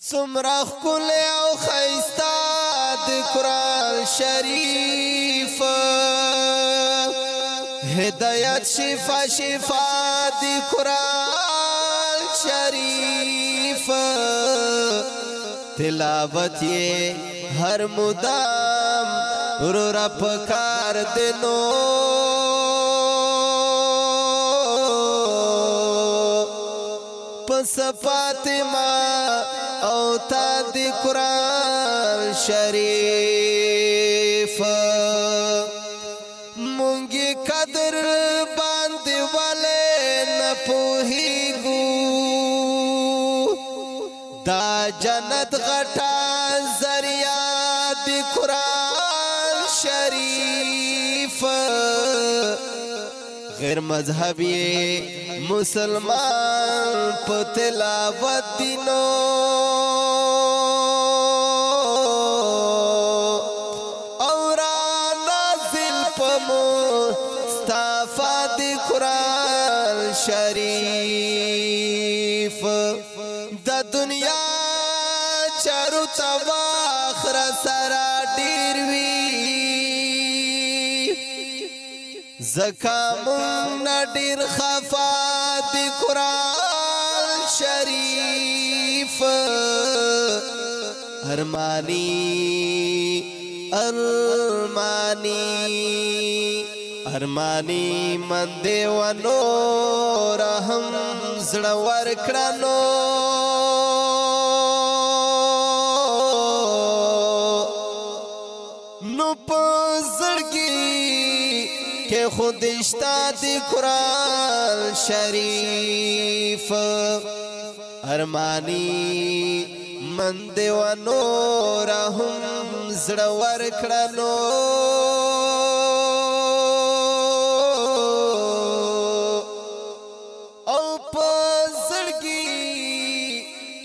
سمرا خل او خیستا د قران شریف هدایت شفا شفا د قران شریف تلاوت یې هر مدام رو رب کار دنو پس فاطمه او تا د قران شریف مونږه قدر باندې والے نه پوهیږو دا جنت غټا ذریعہ د قران شریف غیر مذهبی مسلمان په تلاوت دینو او را نازل پمو استفاد قران شریف د دنیا چارو تباخ را سره ډیر وی زکا مون ډیر خفا دی قران شریف ارمانی ارمانی ارمانی من دی ونو رحم زړه ور کړنو نو پزړګي کې خودشتا د قران شریف ارمانی من دی و نور هم زړه ور کړنو او پزړګي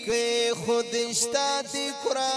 کې خودشتا د قران